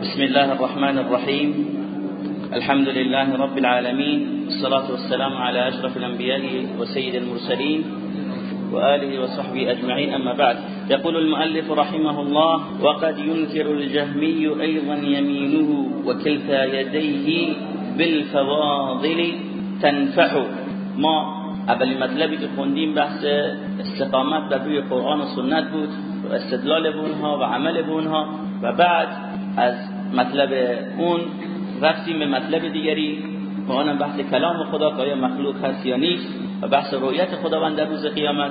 بسم الله الرحمن الرحيم. الحمد لله رب العالمين والصلاة والسلام على أشرف الأنبياء وسيد المرسلين وآله وصحبه أجمعين أما بعد. يقول المؤلف رحمه الله وقد ينكر الجهمي أيضا يمينه وكلتا يديه بالفواضل تنفح. ما اولین مطلبی که خوندیم بحث استقامت بر روی قرآن و سنت بود و استدلال بونها و عمل بونها و بعد از مطلب اون رفتیم به مطلب دیگری و آنم بحث کلام خدا که آیا مخلوق هست یا نیست و بحث رویت خداوند در روز قیامت.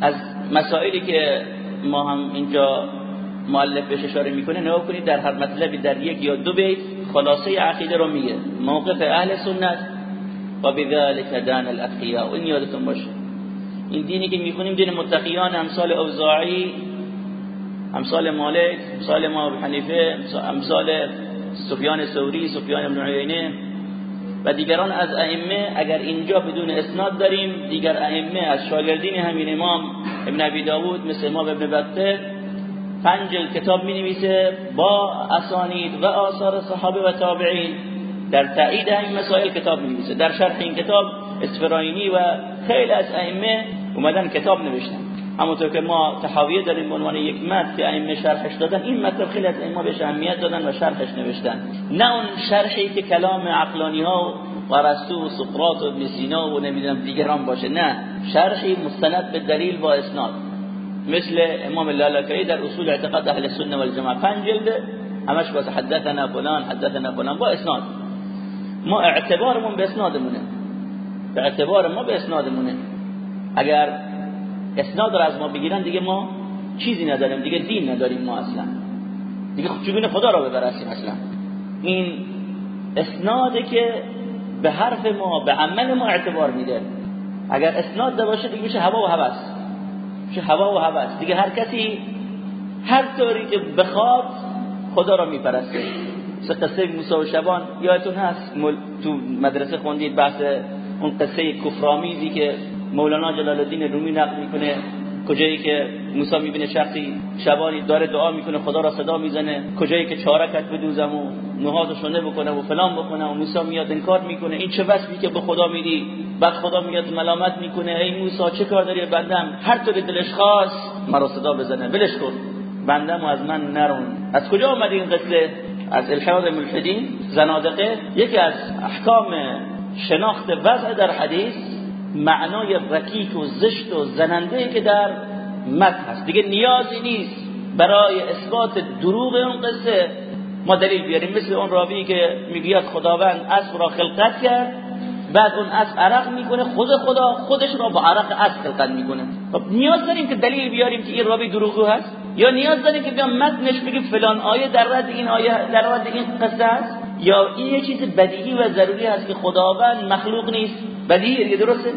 از مسائلی که ما هم اینجا مؤلف بهش اشاره می‌کنه نگاه کنید در هر مطلبی در یک یا دو بیت خلاصه عقیده رو میگه. موقف اهل سنت. و بذلك دان الاتقیاء. این یادتون باشه. این دینی که می‌خونیم دین متقیان امثال اوزاعی امثال مالک امثال ما حنیفه امثال سفیان ثوری سفیان بن عیینه و دیگران از ائمه اگر اینجا بدون اسناد داریم دیگر ائمه از شاگردین همین امام ابن ابی داود مثل امام ابن بطه پنج کتاب می نویسه با اسانید و آثار صحابه و تابعین در تایید این مسائل کتاب می نویسه در شرح این کتاب اسفراینی و خیلی از ائمه اومدن کتاب نوشتن. همونطور که ما تحاویه داریم به عنوان یک متن که ائمه شرحش دادن این مطلب خیلی از ائمه بهش اهمیت دادن و شرحش نوشتن. نه اون شرحی که کلام عقلانی ها و رسول و سقراط و ابن سینا و نمی‌دونم دیگران باشه نه. شرحی مستند به دلیل با اسناد. مثل امام لالکایی در اصول اعتقاد اهل سنت و الجماعه پنج جلده همش باز حدثنا فلان حدثنا فلان با اسناد. ما اعتبارمون به اسنادمونه. اعتبار ما به اسنادمونه. اگر اسناد رو از ما بگیرن دیگه ما چیزی نداریم دیگه دین نداریم ما اصلا. دیگه چگونه خدا رو ببرسیم اصلا؟ این اسناده که به حرف ما به عمل ما اعتبار میده. اگر اسناد باشه دیگه میشه هوا و هوس میشه هوا و هوس دیگه هر کسی هر طوری که بخواد خدا را میپرسته. سه قصه موسی و شبان. یادتون هست؟ تو مدرسه خوندید بحث اون قصه کفرامیزی که مولانا جلال الدین رومی نقل می‌کنه کجایی که موسی می‌بینه شخصی شبانی داره دعا می‌کنه خدا را صدا می‌زنه کجایی که چارکت بدوزم و نهاد شونه بکنه و فلان بکنه و موسی میاد انکار می‌کنه. این چه وصفی که به خدا میدی؟ بعد خدا میاد ملامت می‌کنه. ای موسی چه کار داری بندم؟ هر طور دلش خواست مرا صدا بزنه. ولش کن. بندم از من نرون. از کجا اومد این قصه از الحاد ملحدین زنادقه یکی از احکام شناخت وضع در حدیث معنای رکیک و زشت و زننده که در متن هست. دیگه نیازی نیست برای اثبات دروغ اون قصه ما دلیل بیاریم. مثل اون راوی که می‌گوید خداوند اسب را خلقت کرد بعد اون اسب عرق می‌کنه خود خدا خودش را با عرق اسب خلقت می‌کنه. خب نیاز داریم که دلیل بیاریم که این راوی دروغگو هست؟ یا نیاز داریم که بیام متنش بگیم فلان آیه در رد این آیه در رد این قصه است یا این یه چیز بدیهی و ضروری هست که خداوند مخلوق نیست. بدیهی درسته؟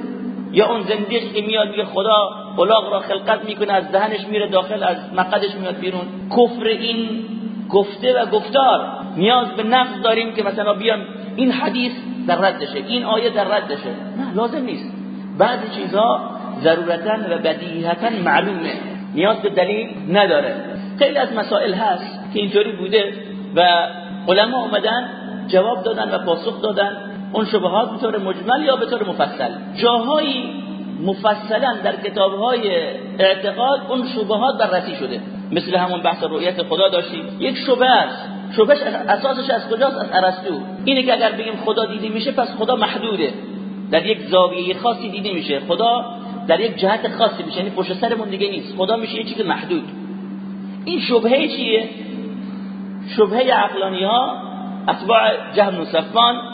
یا اون زندیش که میاد میگه خدا الاغ را خلقت می‌کنه از دهنش میره داخل از مقدش میاد بیرون. کفر این گفته و گفتار. نیاز به نقض داریم که مثلا بیان این حدیث در ردشه این آیه در ردشه. نه لازم نیست. بعضی چیزها ضرورتا و بدیهتا معلومه. نیاز به دلیل نداره. خیلی از مسائل هست که اینطوری بوده و علما اومدن جواب دادن و پاسخ دادن. اون شبهات به طور مجمل یا به طور مفصل؟ جاهایی مفصلا در کتابهای اعتقاد اون شبهات بررسی شده. مثل همون بحث رؤیت خدا داشتیم یک شبه است. شبهش اساسش از کجاست؟ از ارسطو. اینه که اگر بگیم خدا دیده میشه پس خدا محدوده. در یک زاویه خاصی دیده میشه. خدا در یک جهت خاصی میشه. یعنی پشت سرمون دیگه نیست. خدا میشه یه چیز محدود. این شبهه چیه؟ شبهه عقلانی ها اتباع جهم و صفان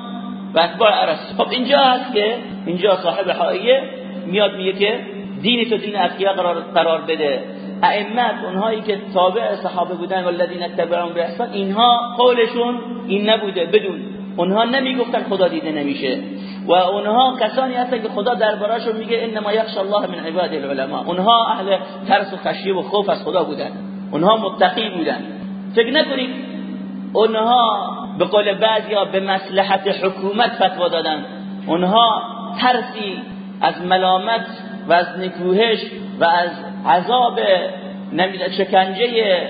و اتباع ارسطو خب اینجا هست که اینجا صاحب حائیه میاد میگه که دین تو دین اتقیا قرار قرار بده. ائمت اونهایی که تابع صحابه بودن و الذین تبعهم باحسان اینها قولشون این نبوده. بدون. اونها نمی‌گفتن خدا دیده نمیشه. و اونها کسانی هستن که خدا درباراشون میگه انما یخش الله من عباد العلماء. اونها اهل ترس و خشیه و خوف از خدا بودن. اونها متقی بودن. فکر نکنید اونها به قول بعضیا به مصلحت حکومت فتوا دادن. اونها ترسی از ملامت و از نکوهش و از عذاب نمیده شکنجه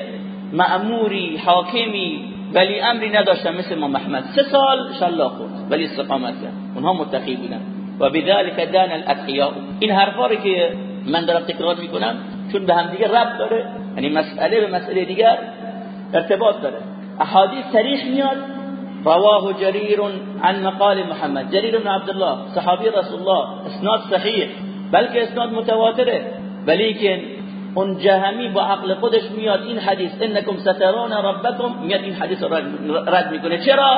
معموری حاکمی ولی امری نداشتن. مثل ما محمد سه سال شلا خورد. ولی استقامت کرد. اونها متقی بودن. و بذلك دان الاتقیاء این حرفا که من دارم تکرار می‌کنم چون به هم دیگه ربط داره. یعنی مسئله به مسئله دیگر ارتباط داره. احادیث صریح میاد. رواه جرير عن مقال محمد. جرير بن عبد الله صحابي رسول الله اسناد صحیح. بلکه اسناد متواتره. ولیکن اون جهمی با عقل خودش میاد این حدیث انکم سترون ربکم میاد این حدیث رد می‌کنه. چرا؟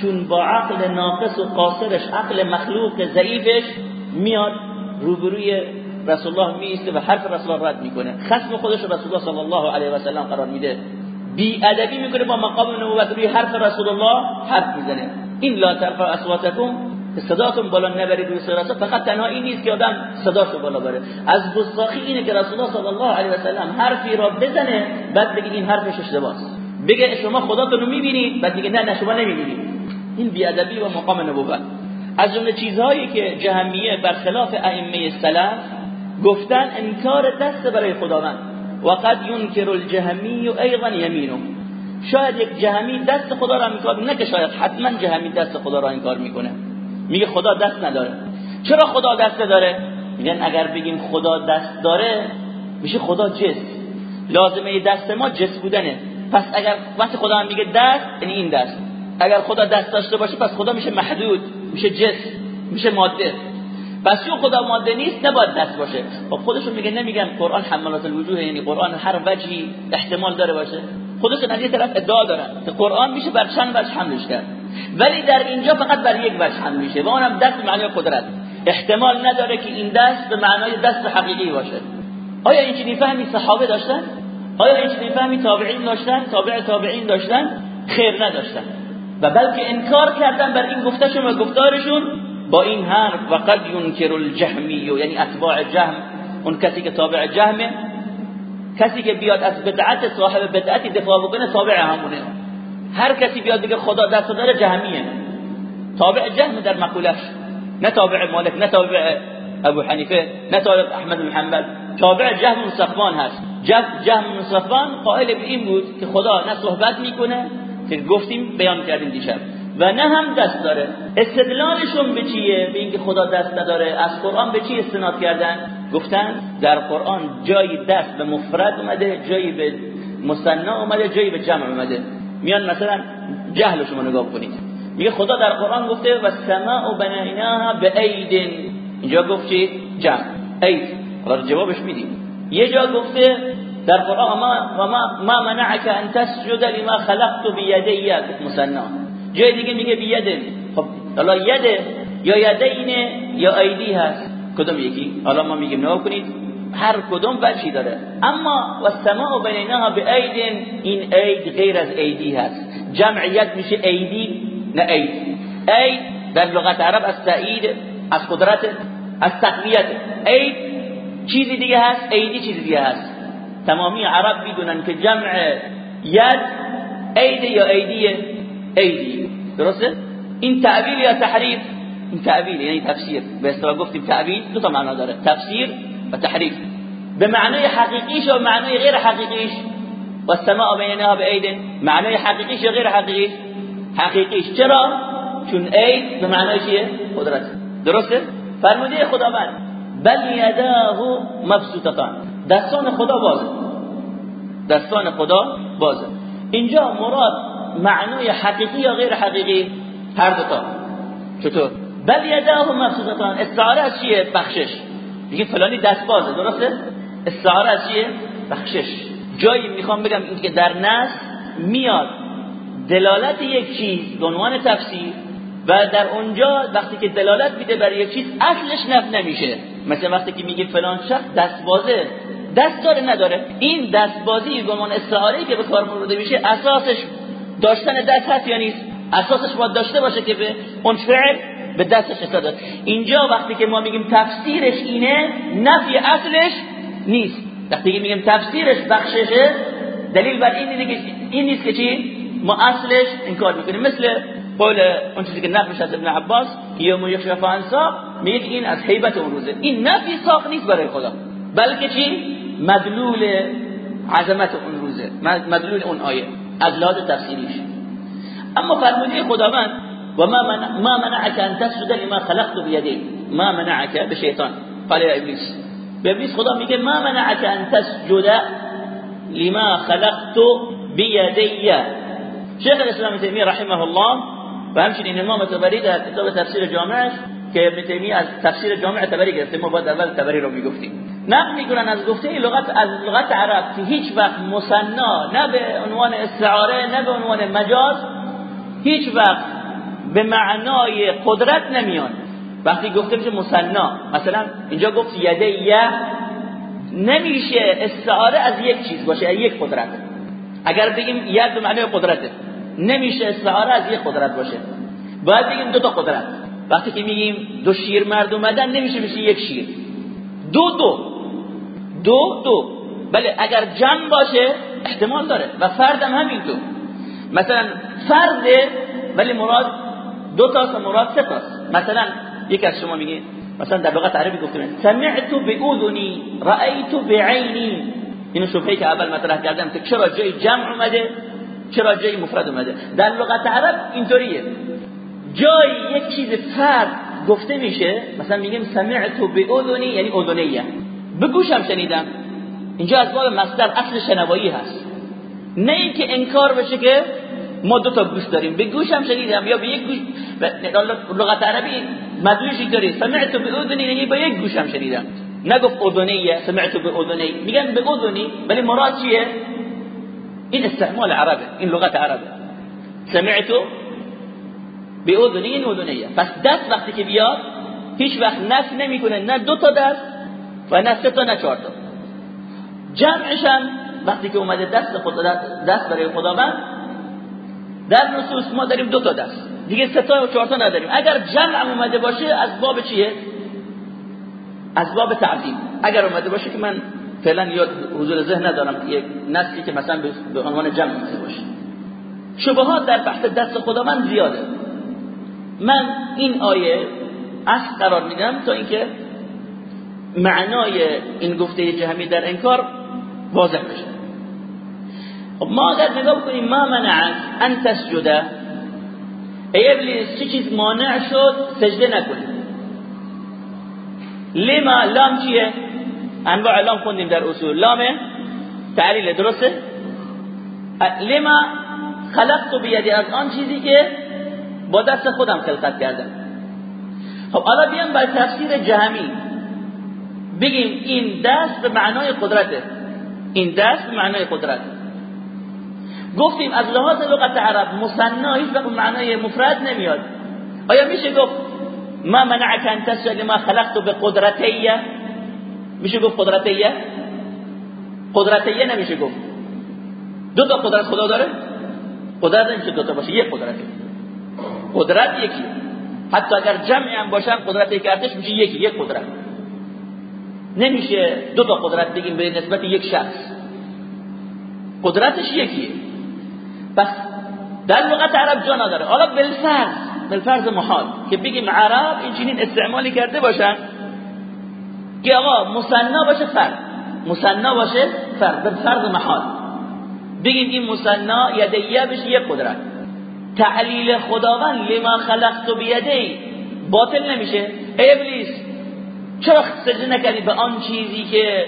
چون با عقل ناقص و قاصرش عقل مخلوق ضعیفش میاد روبروی رسول الله میسته و حرف رسول الله رد می‌کنه. خصم خودش رسول الله صلی الله علیه و سلم قرار میده. بی ادبی می‌کنه با مقام نبوت روی حرف رسول الله حرف می‌زنه. این لا ترفع اصواتکم صداتون بالا نبرید روی سراس فقط تنها این نیست که آدم صداشو بالا بره. از گستاخی اینه که رسول الله صلی الله علیه و سلم حرفی را بزنه بعد بگید این حرفش اشتباهه. بگه شما خداتون رو می‌بینید بعد بگید نه نه شما نمی‌بینید این بی ادبی و مقام نبوت. از جمله چیزهایی که جهمیه برخلاف ائمه سلف گفتن انکار دست برای خداوند. و قد ينكر الجهمی ایضا یمینه. شاید یک جهمی دست خدا را انکار نه که شاید حتما جهمی دست خدا را انکار می‌کنه. میگه خدا دست نداره. چرا خدا دست داره میگن اگر بگیم خدا دست داره میشه خدا جس. لازمه دست ما جس بودنه. پس اگر وقتی خدا هم میگه دست یعنی این دست. اگر خدا دست داشته باشه پس خدا میشه محدود میشه جس میشه ماده. پس چون خدا ماده نیست نباید دست باشه. خب خودشون میگه نمیگن قرآن حمالات الوجوه یعنی قرآن هر وجهی احتمال داره باشه. خودشون از یه طرف ادعا دارن که قرآن میشه بر چند وجه حملش کرد. ولی در اینجا فقط بر یک وجه حمل میشه و اونم دست معنی قدرت. احتمال نداره که این دست به معنای دست حقیقی باشه. آیا این چنین فهمی صحابه داشتن؟ آیا این چنین فهمی تابعین داشتن؟ تابع تابعین داشتن؟ خیر نداشتن. و بلکه انکار کردن بر این گفتشون و گفتارشون با این حرف و قد ينكر الجهمی یعنی اتباع جهم اون کسی که تابع جهمه کسی که بیاد از بدعت صاحب بدعتی دفاع بکنه تابع همونه. هر کسی بیاد بگه خدا دست داره جهمیه. تابع جهم در مقولش. نه تابع مالک نه تابع ابو حنیفه نه تابع احمد بن حنبل. تابع جهم صفوان هست. جهم صفوان قائل به این بود که خدا نه صحبت می‌کنه که گفتیم بیان کردیم دیشب. و نه هم دست داره. استدلالشون به چیه؟ به اینکه خدا دست نداره. از قرآن به چی استناد کردن؟ گفتن در قرآن جایی دست به مفرد اومده جایی به مصنع اومده جایی به جمع اومده. میان مثلا جهل شما نگاه کنید. میگه خدا در قرآن گفته و سماء بنیناها به ایدن اینجا گفت چی؟ جمع. اید حالا جوابش میدیم. یه جا گفته در قرآن ما ما, ما منعك ان تسجد لما خلقت بيدي مصنع جای دیگه میگه بیده خب حالا یده یا یدین یا ایدی هست. کدوم یکی؟ حالا ما میگیم نگاه کنید. هر کدوم وجهی داره. اما و سماع بینها به ایدین. این اید غیر از ایدی هست. جمعیت میشه ایدی نه اید اید در لغت عرب از تایید از قدرت از تقویت. اید چیزی دیگه هست ایدی چیزی دیگه هست. تمامی عرب می‌دونن که جمع ید اید یا ایدی ایدی درسته؟ این تعبیر یا تحریف؟ این تعبیر یعنی تفسیر. به اصطلاح گفتیم تعبیر دو تا معنا داره. تفسیر و تحریف. به معنای حقیقیش و معنای غیر حقیقیش؟ و السماء بینها به اید معنای حقیقیش یا غیر حقیقیش؟ حقیقیش. چرا؟ چون اید به معنای چیه؟ قدرت. درسته؟ فرموده خداوند. بل یداه مبسوطتان. دستان خدا بازه. دستان خدا بازه. اینجا مراد معنای حقیقی یا غیر حقیقی؟ هر دو تا. چطور؟ بل یداه مبسوطتان استعاره از چیه؟ بخشش. دیگه فلانی دست بازه درسته؟ استعاره از چیه؟ بخشش. جایی می‌خوام بگم اینکه در نص میاد دلالت یک چیز به عنوان تفسیر و در اونجا وقتی که دلالت میده بر یک چیز اصلش نف نمیشه. مثل وقتی که میگه فلان شخص دست بازه دست داره نداره. این دستبازی به عنوان استعاره که به کار برده میشه اساسش داشتن دست هست یا نیست؟ اساسش باید داشته باشه که به اون فعل به دستش استاد اینجا وقتی که ما میگیم تفسیرش اینه نفی اصلش نیست. وقتی که میگیم تفسیرش بخششه دلیل بر این نیست که این نیست که چی؟ ما اصلش انکار می‌کنیم. مثل قول اون چیزی که نقلش از ابن عباس یوم یکشف عن ساق میگه این از حیبت اون روزه. این نفی ساق نیست برای خدا. بلکه چی؟ مدلول عظمت اون روزه. مدلول اون آیه. از لحاظ تفسیریش. اما فرموده خداوند و ما منع ما منعك ان تسجد لما خلقت بيدي ما منعك به شیطان. قال یا ابلیس. به ابلیس خدا میگه ما منعك ان تسجد لما خلقت بيدي شیخ الاسلام تیمیه رحمه الله و همچنین امام تبری در کتاب تفسیر جامعش که تیمیه از تفسیر جامع تبری گرفته ما باید اول تبری رو می‌گفتیم. نقل می‌کنن از گفته لغت از لغت عرب که هیچ وقت مصنا نه به عنوان استعاره نه به عنوان مجاز هیچ وقت به معنای قدرت نمیاد وقتی گفته میشه مصنا مثلا اینجا گفت یده یه نمیشه استعاره از یک چیز باشه از یک قدرت. اگر بگیم ید به معنای قدرته نمیشه استعاره از یک قدرت باشه. باید بگیم دو تا قدرت. وقتی که میگیم دو شیر مرد اومدن نمیشه میشه یک شیر. دو دو. دو دو. بله اگر جمع باشه احتمال داره و فردم همینطور مثلا فرد ولی مراد دو تاست مراد سه تاست. مثلا یکی از شما میگه مثلا در لغت عربی گفتم سمعت باذنی رأیت بعینی. اینو شبهه که اول مطرح کردم که چرا جای جمع اومده چرا جای مفرد اومده. در لغت عرب اینطوریه. جای یک چیز فرد گفته میشه مثلا میگیم سمعت باذنی یعنی اذنیه. به گوشم شنیدم. اینجا از باب مصدر اصل شنوایی هست. نه اینکه انکار بشه که ما دو تا گوش داریم. به گوشم شنیدم یا به یک گوش لغت عربی مدلوشی داری سمعت به اذنی یعنی به یک گوشم شنیدم. نگفت اذنیه سمعت به اذنی. میگن به اذنی ولی مراد چیه؟ این استعمال عربه این لغت عربه. سمعت به اذنی این اذنیه. پس دست وقتی که بیاد هیچ وقت نفی نمی‌کنه. نه دو تا دست و نه سه تا نه چهار تا. جمعش هم وقتی که اومده دست خدا دست برای خداوند در نصوص ما داریم دو تا دست. دیگه سه تا و چهار تا نداریم. اگر جمع اومده باشه از باب چیه؟ از باب تعظیم. اگر اومده باشه که من فعلا یاد حضور ذهن ندارم یک نسلی که مثلا به عنوان جمع اومده باشه. شبهات در بحث دست خداوند زیاده. من این آیه اصل قرار میدم تا اینکه معنای این گفته جهمی در انکار واضح بشه. خب ما اگر نگاه کنیم ما منعت ان تسجده ای ابلیس چه چیز مانع شد؟ سجده نکنی لما؟ لام چیه؟ انواع لام خوندیم در اصول. لام تعلیل درسته؟ لما خلقت بیدی از آن چیزی که با دست خودم خلقت کردم. خب حالا بیام بر تفسیر جهمی. بگیم این دست به معنای قدرته. این دست به معنای قدرت. گفتیم از لحاظ لغت عرب مصنا هیچ به معنای مفرد نمیاد. آیا میشه گفت ما منعک ان تسجد ما خلقت به قدرتیه میشه گفت قدرتیه؟ قدرتیه نمیشه گفت. دو تا قدرت خدا داره. قدرت نمیشه دو تا باشه. یک قدرت قدرت یکی حتی اگر جمعی هم باشن قدرت یک ارتش میشه یکی. یک قدرت. نمیشه دو تا قدرت بگیم به نسبت یک شخص. قدرتش یکیه. پس در لغت عرب جا نداره. حالا بالفرض بالفرض محال که بگیم عرب این چنین استعمالی کرده باشن که آقا مصنا باشه فرد. مصنا باشه فرد. بالفرض محال. بگیم این مصنا یدیه بشه یک قدرت. تعلیل خداوند لما خلقت بیدی باطل نمیشه. ابلیس چرا سجده نکردی به آن چیزی که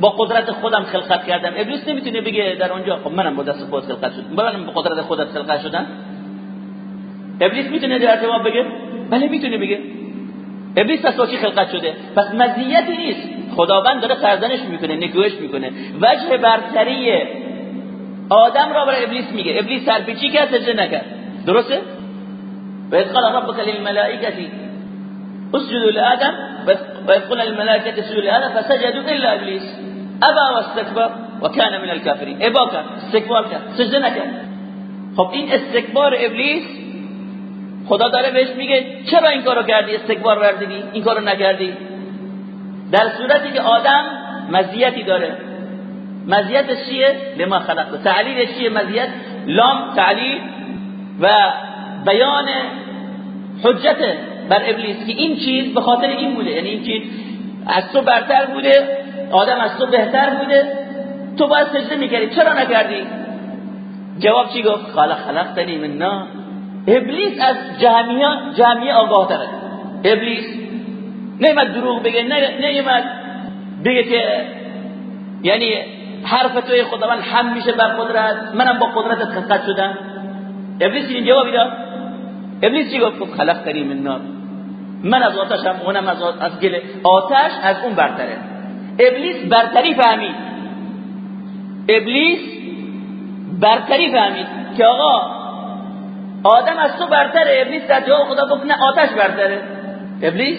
با قدرت خودم خلقت کردم؟ ابلیس نمی‌تونه بگه در اونجا خب منم با دست خود خلقت شدم. منم با قدرت خودت خلقت شدم. ابلیس می‌تونه در جواب بگه؟ بله می‌تونه بگه. ابلیس از چی خلقت شده؟ پس مزیتی نیست. خداوند داره سرزنش می‌کنه نگوش می‌کنه. وجه برتری آدم را برای ابلیس میگه. ابلیس سرپیچی کرد سجده نکرد. درسته؟ و قال ربك للملائكه اسجدوا لآدم ويقول الملائكة اسجدوا لآدم فسجدوا إلا إبليس. أبى واستكبر وكان من الكافرين. استکبار کرد سجده نکرد. خب این استکبار ابلیس خدا داره بهش میگه چرا این کارو کردی؟ استکبار وردیدی این کارو نکردی؟ در صورتی که آدم مزیتی داره. مزیتش چیه؟ لما خلق تعلیلش چیه مزیت؟ لام تعلیل و بیان حجت بر ابلیس که این چیز به خاطر این بوده یعنی این چیز از تو برتر بوده آدم از تو بهتر بوده تو باید سجده می‌کردی. چرا نکردی؟ جواب چی گفت؟ خلق خلقتنی من نار ابلیس از جهمیه جهمیه آگاه تره. ابلیس. نیمد دروغ بگه نیمد بگه که یعنی حرف توی خداوند هم میشه بر قدرت منم با قدرتت خلقت شدم. ابلیس این جوابی داد. ابلیس چی گفت؟ خلق کریم من نار من از آتشم اونم از از گل آتش از اون برتره. ابلیس برتری فهمید. ابلیس برتری فهمید که آقا آدم از تو برتره. ابلیس در جواب خدا گفت نه آتش برتره. ابلیس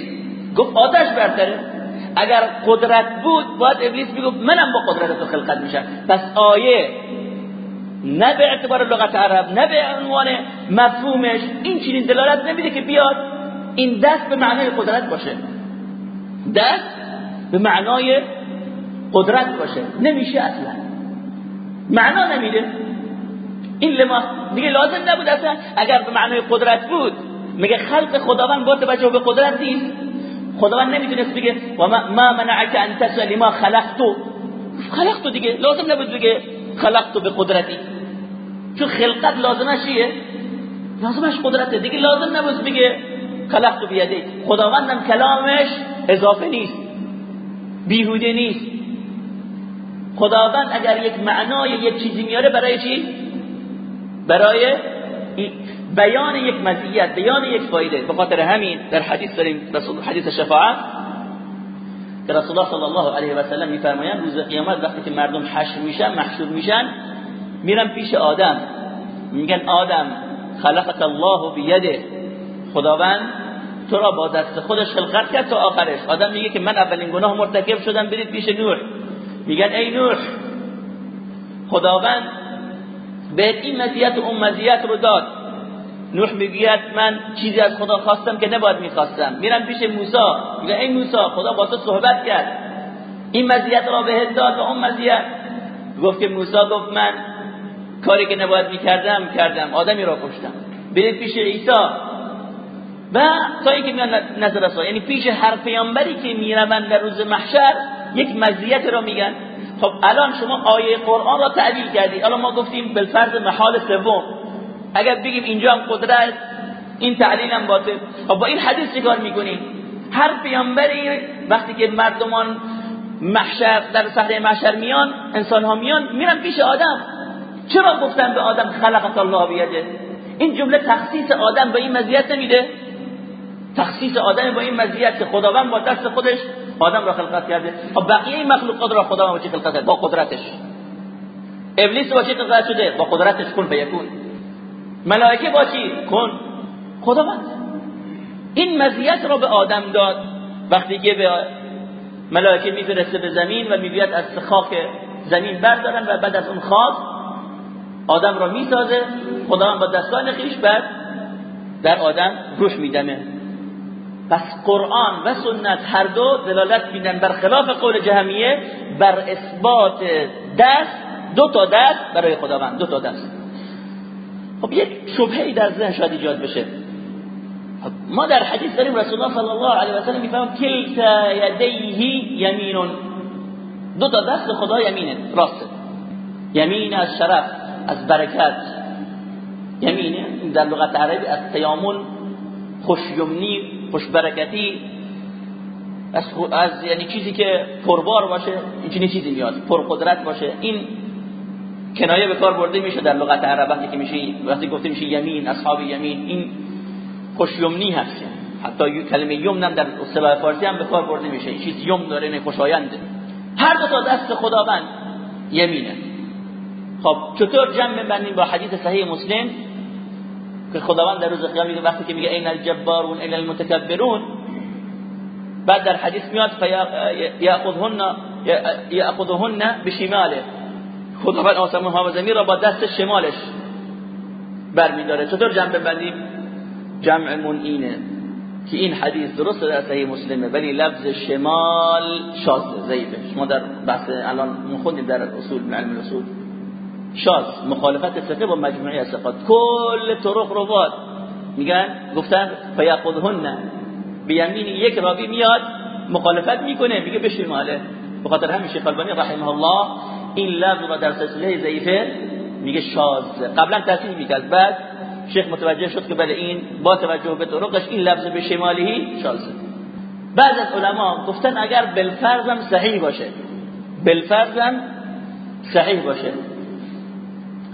گفت آتش برتره. اگر قدرت بود باید ابلیس می‌گفت منم با قدرت تو خلقت میشم. پس آیه نه به اعتبار لغت عرب نه به عنوان مفهومش این چنین دلالت نمیده که بیاد این دست به معنای قدرت باشه. دست به معنای قدرت باشه. نمیشه اصلا. معنا نمیده. این لما دیگه لازم نبود اصلا. اگر به معنای قدرت بود میگه خلق خداوند گفته بچه به قدرت نیست. خداوند نمی‌تونست بگه و ما, منعک ان تسلی ما خلقتو خلقتو دیگه. لازم نبود بگه خلقتو به قدرتی. چون خلقت لازمش چیه؟ لازمش قدرته. دیگه لازم نبود بگه خلقتو بیده. خداوندم کلامش اضافه نیست. بیهوده نیست. خداوند اگر یک معنای یک چیزی میاره برای چی؟ برای بیان یک مزیت بیان یک فایده. به خاطر همین در حدیث داریم حدیث شفاعت که رسول الله صلی الله علیه و سلم میفرمایند روز قیامت وقتی که مردم حشر میشن محشور میشن میرن پیش آدم. میگن آدم خلقت الله بیده. خداوند تو را با دست خودش خلقت کرد تا آخرش. آدم میگه که من اولین گناه مرتکب شدم برید پیش نوح. میگن ای نوح خداوند به این مزیت و اون مزیت رو داد. نوح می‌گوید من چیزی از خدا خواستم که نباید می‌خواستم. میرم پیش موسی. میگه ای موسی خدا با تو صحبت کرد. این مزیت را بهت داد و اون مزیت. گفت که موسی گفت من کاری که نباید می‌کردم کردم. آدمی را کشتم. برید پیش عیسی. و تا اینکه میان نظر رسول یعنی پیش هر پیامبری که می‌روند در روز محشر یک مزیت را میگن. خب الان شما آیه قرآن را تعبیل کردی. الان ما گفتیم بالفرض محال سوم. اگر بگیم اینجا هم قدرت این تعلیل هم باطل. خب با این حدیث چیکار می‌کنیم هر پیامبری وقتی که مردمان محشر در صحنه محشر میان انسان ها میان میرن پیش آدم. چرا گفتن به آدم خلقت الله بیده؟ این جمله تخصیص آدم به این مزیت نمیده. تخصیص آدم با این مزیت که خداوند با دست خودش آدم را خلقت کرده. خب بقیه مخلوقات را خداوند با چی خلقت کرده؟ با قدرتش. ابلیس با چی خلقت شده؟ با قدرتش. کن فیکون. ملائکه با چی؟ کن. خداوند. این مزیت را به آدم داد. وقتی که به ملائکه میفرسته به زمین و می‌گوید از خاک زمین بردارن و بعد از اون خاک آدم را می‌سازه. خداوند با دستان خیش بعد در آدم روح میدمه پس قرآن و سنت هر دو دلالت میدن بر خلاف قول جهمیه بر اثبات دست دو تا دست برای خداوند دو تا دست. خب یک شبهه در ذهن شاید ایجاد بشه. خب ما در حدیث داریم رسول الله صلی الله علیه و سلم می‌فهمم کلتا یدیه یمینون. دو تا دست خدا یمینه راسته. یمین از شرف از برکت. یمینه در لغت عربی از تیامون خوشیمنی. خوشبرکتی از, از یعنی چیزی که پربار باشه این چیزی میاد پرقدرت باشه. این کنایه به کار برده میشه در لغت عرب وقتی که میشه وقتی گفته میشه یمین اصحاب یمین این خوشیمنی هست حتی کلمه یمن هم در اصطلاح فارسی هم به کار برده میشه. این چیز یمن داره نه خوشاینده. هر دو تا دست خداوند یمینه. خب چطور جمع بندیم با حدیث صحیح مسلم؟ که خداوند در روز قیامت وقتی که میگه این الجبارون این المتکبرون بعد در حدیث میاد یاخذهن یاخذهن بشماله. خداوند آسمان ها و زمین را با دست شمالش برمیداره. چطور جمع ببندیم؟ جمعمون اینه که این حدیث درست در صحیح مسلمه ولی لفظ شمال شاذ ضعیفه شما در بحث الان می‌خونیم در اصول علم الاصول. شاز مخالفت فقه با مجموعه ثقات. کل طرق روات میگن گفتن فیاخذهن. به یمین یک راوی میاد مخالفت می‌کنه میگه بشی ماله بخاطر همین شیخ البانی رحمه الله این لفظ را در سلسله ضعیفه میگه شاز قبلا تصحیح می‌کرد. بعد شیخ متوجه شد که بله این با توجه به طرقش این لفظ به شمالهی شازه بعض از علما گفتن اگر بالفرضم صحیح باشه. بالفرضم صحیح باشه.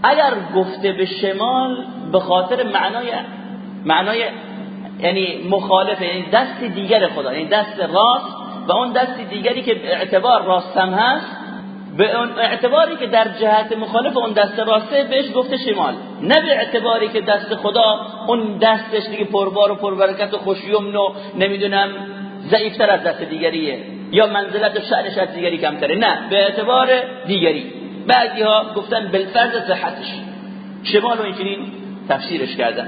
اگر گفته به شمال به خاطر معنای معنای یعنی مخالف یعنی دست دیگر خدا یعنی دست راست و اون دست دیگری که اعتبار راستم هست به اون اعتباری که در جهت مخالف اون دست راسته بهش گفته شمال. نه به اعتباری که دست خدا اون دستش دیگه پربار و پربرکت و خوشیومن و نمی‌دونم ضعیفتر از دست دیگریه. یا منزلت و شأنش از دیگری کمتره. نه به اعتبار دیگری. بعضی ها گفتن بالفرض صحتش. شمال و اینچنین تفسیرش کردن.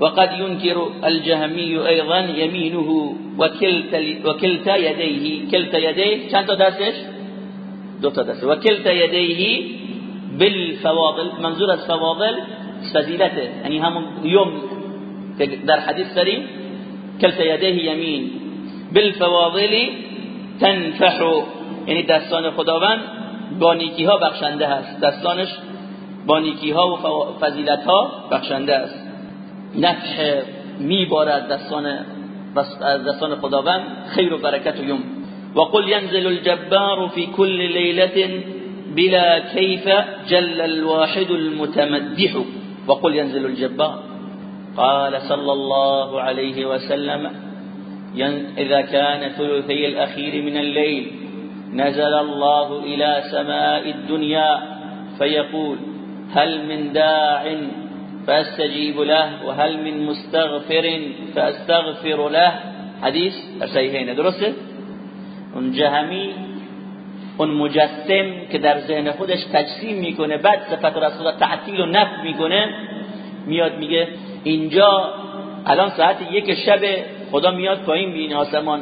وقد ينكر الجهمي ايضا يمينه وكلتا وكلتا يديه. كلتا يديه چند تا دستش؟ دو تا دست. وكلتا يديه بالفواضل. منظور از فواضل فضیلته. یعنی همون یوم در حدیث داریم. کلتا یدیه یمین بالفواضل تنفح یعنی دستان خداوند با نیکی ها بخشنده هست. دستانش با نیکی ها و فضیلت ها بخشنده است. نفح میبارد دستان از دستان خداوند. خیر و برکت و یم وقل ينزل الجبار في كل ليلة بلا كيف جل الواحد المتمدح. وقل ينزل الجبار. قال صلى الله عليه وسلم إذا كان ثلثي الأخير من الليل نزل الله إلى سماء الدنيا فيقول هل من داع فاستجيب له وهل من مستغفر فاستغفر له؟ حديث صحیحین درسته اون جهمی اون مجسم که در ذهن خودش تجسیم می‌کنه بعد صفت خدا تعطیل و نفی می‌کنه میاد میگه اینجا الان ساعت یک شب خدا میاد پایین بین آسمان.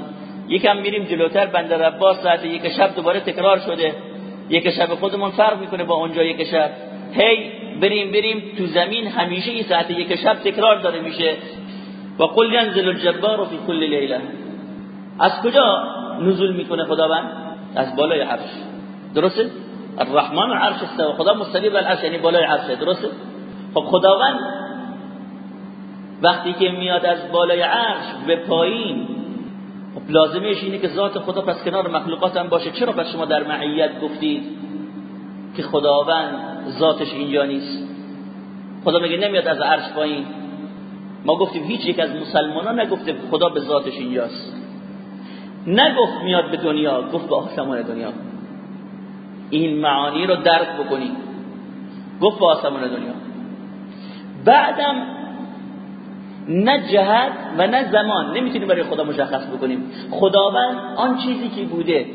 یکم میریم جلوتر بندر عباس ساعت یک شب دوباره تکرار شده. یک شب خودمون فرق می‌کنه با اونجا یک شب. هی بریم بریم تو زمین همیشه این ساعت یک شب تکرار داره میشه. و قل ینزل الجبار فی کل لیله از کجا نزول می‌کنه خداوند؟ از بالای عرش. درسته؟ الرحمن عرش استوا خدا مستوی بر عرش یعنی بالای عرش درسته؟ خب خداوند وقتی که میاد از بالای عرش به پایین خب لازمش اینه که ذات خدا پس کنار مخلوقات هم باشه. چرا پس شما در معیت گفتید که خداوند ذاتش اینجا نیست؟ خدا میگه نمیاد از عرش پایین؟ ما گفتیم هیچ یک از مسلمانان نگفته خدا به ذاتش اینجاست. نگفت میاد به دنیا گفت به آسمان دنیا. این معانی رو درک بکنید. گفت به آسمان دنیا. بعدم نه جهت و نه زمان. نمی‌تونیم برای خدا مشخص بکنیم. خداوند آن چیزی که بوده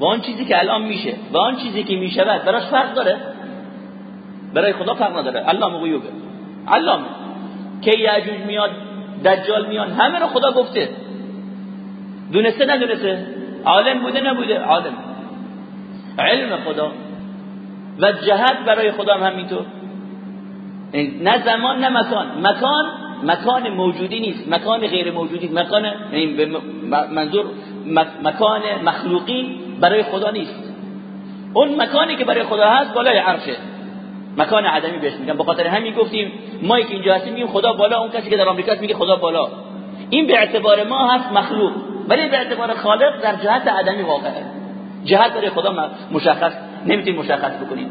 و آن چیزی که الان میشه و آن چیزی که می‌شود براش فرق داره. برای خدا فرق نداره. علام غیوبه. علام که یعجوج میاد دجال میان همه رو خدا گفته. دونسته ندونسته؟ عالم بوده نبوده؟ عالم. علم خدا. و جهت برای خدا هم همینطور. نه زمان نه مکان. مکان مکان موجودی نیست. مکان غیر موجودی مکان منظور مکان مخلوقی برای خدا نیست. اون مکانی که برای خدا هست بالای عرشه. مکان عدمی بهش میگن. به خاطر همین گفتیم ما که اینجا هستیم میگیم خدا بالا اون کسی که در آمریکا میگه خدا بالا. این به اعتبار ما هست مخلوق. ولی به اعتبار خالق در جهت عدمی واقعه. جهت برای خدا مشخص نمی‌تونیم مشخص بکنیم.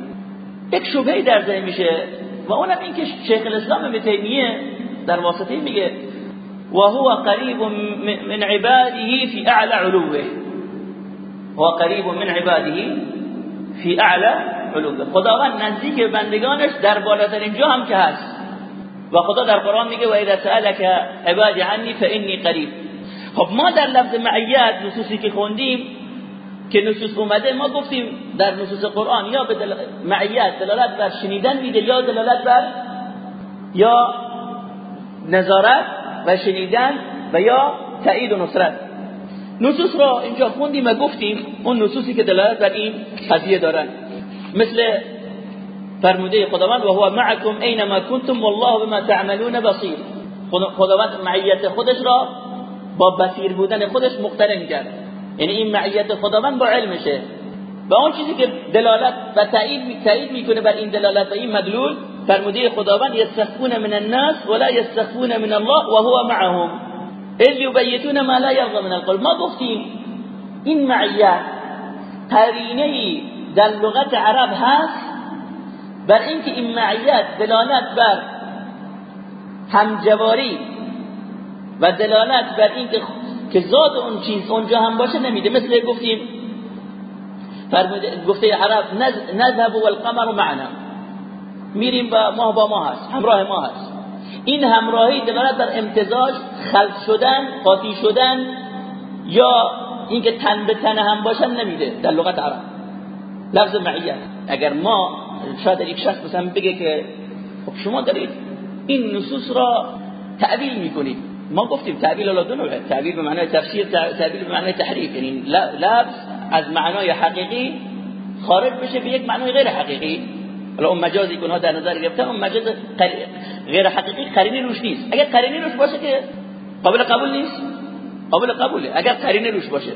یک شبهه در ذهن میشه و اونم این که شیخ الاسلام ابن تیمیه در واسطه میگه و هو قریب من عباده في اعلى علوه. هو قریب من عباده في اعلى علوه. خداوند نزدیک بندگانش در بالاترین جا هم که هست. و خدا در قرآن میگه و اذا سألك عبادی عنی فانی قریب. خب ما در لفظ معیت نصوصی که خوندیم که نصوص اومده ما گفتیم در نصوص قرآن یا به دل... معیت دلالت بر شنیدن میده یا دلالت بر یا نظارت و شنیدن و یا تایید و نصرت. نصوص را اینجا خوندیم و گفتیم اون نصوصی که دلالت بر این قضیه دارن. مثل فرموده خداوند و هو معکم اینما کنتم والله بما تعملون بصیر. خداوند معیت خودش را با بصیر بودن خودش مقترن کرد. یعنی این معیت خداوند با علمشه. و اون چیزی که دلالت و تایید می‌کنه بر این دلالت و این مدلول فرموده خداوند یستخفون من الناس ولا یستخفون من الله وهو معهم. اذ یبیتون ما لا یرضى من القول. ما گفتیم این معیت قرینه در لغت عرب هست بر اینکه این معیت دلالت بر همجواری و دلالت بر اینکه که ذات اون چیز اونجا هم باشه نمیده. مثل گفتیم فرموده گفته عرب نذهب والقمر معنا. میریم با ماه با ما هست همراه ما هست. این همراهی دلالت بر امتزاج خلق شدن قاطی شدن یا اینکه تن به تن هم باشن نمیده در لغت عرب. لفظ معیت. اگر ما شاید یک شخص مثلا بگه که خب شما دارید این نصوص را تعبیل می‌کنید. ما گفتیم تعبیل الا دو نوعه. تعبیل به معنای تفسیر تعبیل به معنای تحریف. یعنی لفظ از معنای حقیقی خارج بشه به یک معنای غیر حقیقی. حالا اون مجازی که در نظر گرفته اون مجاز غیر حقیقی قرینی روش نیست. اگر قرینی روش باشه که قابل قبول نیست. قابل قبوله. اگر قرینی روش باشه.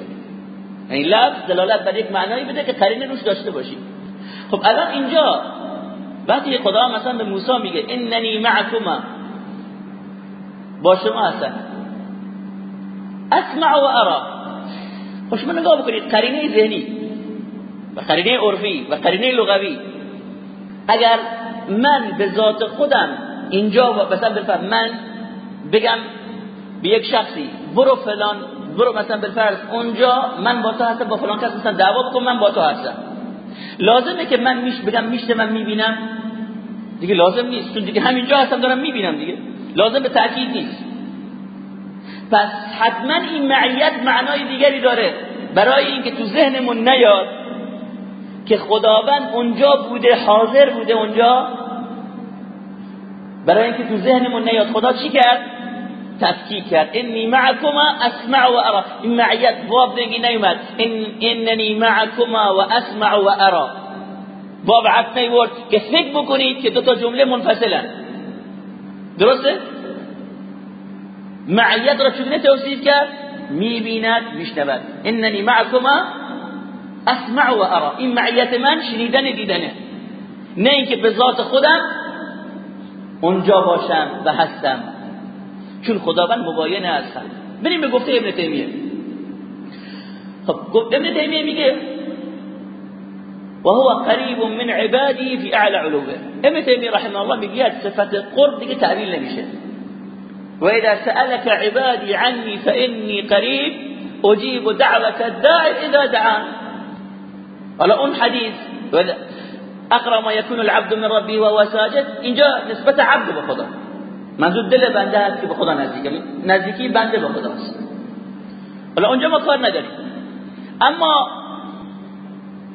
یعنی لفظ دلالت بر یک معنایی بده که قرینی روش داشته باشی خب الان اینجا وقتی خدا مثلا به موسی میگه اننی معکما. با شما هستم. اسمع و ارا. خوش من نگاه بکنید قرینه ذهنی و قرینه عرفی و قرینه لغوی اگر من به ذات خودم اینجا مثلا بالفرض من بگم به یک شخصی برو فلان برو مثلا بالفرض اونجا من با تو هستم با فلان کس مثلا دعوا بکن من با تو هستم. لازمه که من میش بگم میشته من می‌بینم. دیگه لازم نیست چون دیگه همینجا هستم دارم می‌بینم دیگه. لازم به تاکید نیست. پس حتما این معیت معنای دیگری داره. برای اینکه تو ذهنمون نیاد که خداوند اونجا بوده حاضر بوده اونجا. برای اینکه تو ذهنمون نیاد. خدا چی کرد؟ تفکیک کرد. انی معکما اسمع و ارا. این معیت باب دیگه نیومد. ان اننی معکما و اسمع و ارا. باب عطف نیورد. که فکر بکنید که دو تا جمله منفصلن. درسته؟ معیت را چگونه توصیف کرد؟ می‌بیند میشنود. اننی معکما أسمع و ارا این معیت من شنیدن دیدنه نه اینکه به ذات خودم اونجا باشم و هستم. چون خداوند مباینه هستم. بریم به گفته ابن تیمیه. خب ابن تیمیه میگه و هو قریب من عبادی فی اعلى علوه. ابن تیمیه رحمه الله میگه صفت قرب دیگه تعبیل نمیشه. و اذا سألك عبادي عني فاني قريب أجيب دعوة الداعي اذا دعان. حالا اون حدیث اقرب ما يكون العبد من ربه وهو ساجد اینجا نسبت عبد به خدا منظور دل بنده هست که به خدا نزدیکه نزدیکی بنده به خداست حالا اونجا ما کار نداریم اما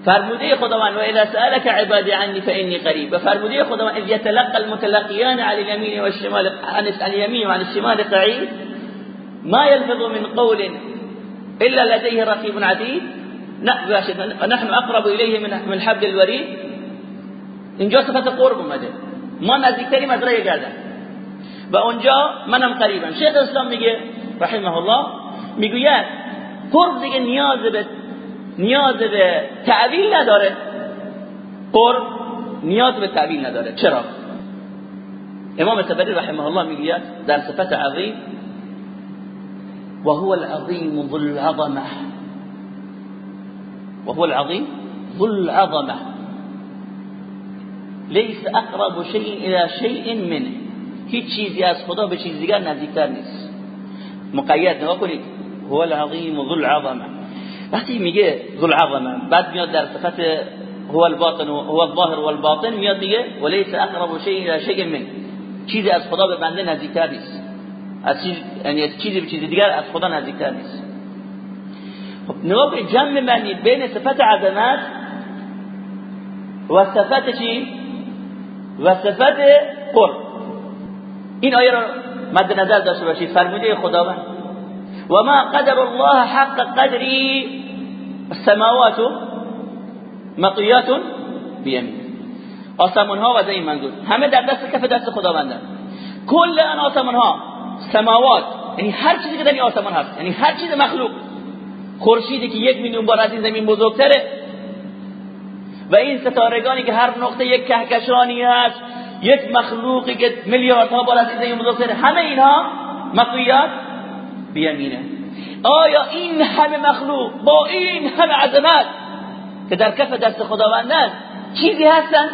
فرموده خداوند و اذا سالك عبادي عني فاني قريب و فرموده خداوند اذ يتلقى المتلقيان على اليمين والشمال عن اليمين وعن الشمال قعيد ما يلفظ من قول الا لديه رقيب عتيد نحن اقرب اليه من حبل الوريد. اینجا صفت قرب اومده ما نزدیکتریم از رای گردن. و اونجا منم قریبم. شیخ اسلام میگه رحمه الله می‌گوید قرب دیگه نیاز به نیاز به تعویل نداره. قرب نیاز به تعویل نداره. چرا؟ امام تبری رحمه الله می‌گوید در صفت عظیم وهو العظيم ذو العظمه وهو العظيم ذو العظمة. ليس أقرب شيء إلى شيء منه هیچ چیزی از خدا به چیز دیگر نزدیکتر نیست. مقید هو العظیم ذو العظمة. وقتی میگه ذو العظمة بعد میاد در صفت هو الباطن هو الظاهر والباطن میاد میگه وليس أقرب شيء إلى شيء من. چیزی از خدا به بنده نزدیکتر نیست. از چیز یعنی چیزی به چیز دیگر از خدا نزدیکتر نیست. نگاه کنید جمع معنی بین صفت عظمت و صفت چی؟ و صفت قرب. این آیه را مد نظر داشته باشید. فرموده خداوند. و ما قدر الله حق قدری السماوات مطیات بیمین آسمان ها و زمین منظور. همه در دست کف دست خداوندن. کل ان آسمان ها سماوات یعنی هر چیزی که در این آسمان هست یعنی هر چیز مخلوق خورشیدی که یک میلیون بار از این زمین بزرگتره. و این ستارگانی که هر نقطه یک کهکشانی هست یک مخلوقی که میلیاردها بار از این بزرگتره. همه اینها مطویات بیمینه آیا این همه مخلوق با این همه عظمت که در کف دست خداوندن چیزی هستن؟